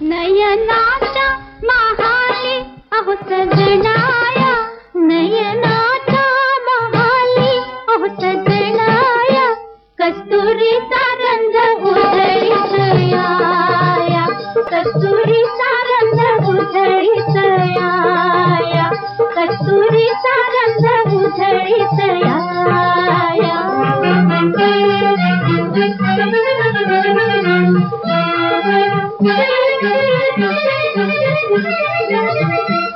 नयनाचा महाली, अहो सजनाया. नयनाचा महाली, अहो सजनाया. कस्तुरीचा गंध उधळीतया कस्तुरीचा गंध उधळीतया कस्तुरीचा गंध उधळीतया प्राणनाथ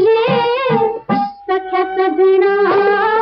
लादले सख्या सजना।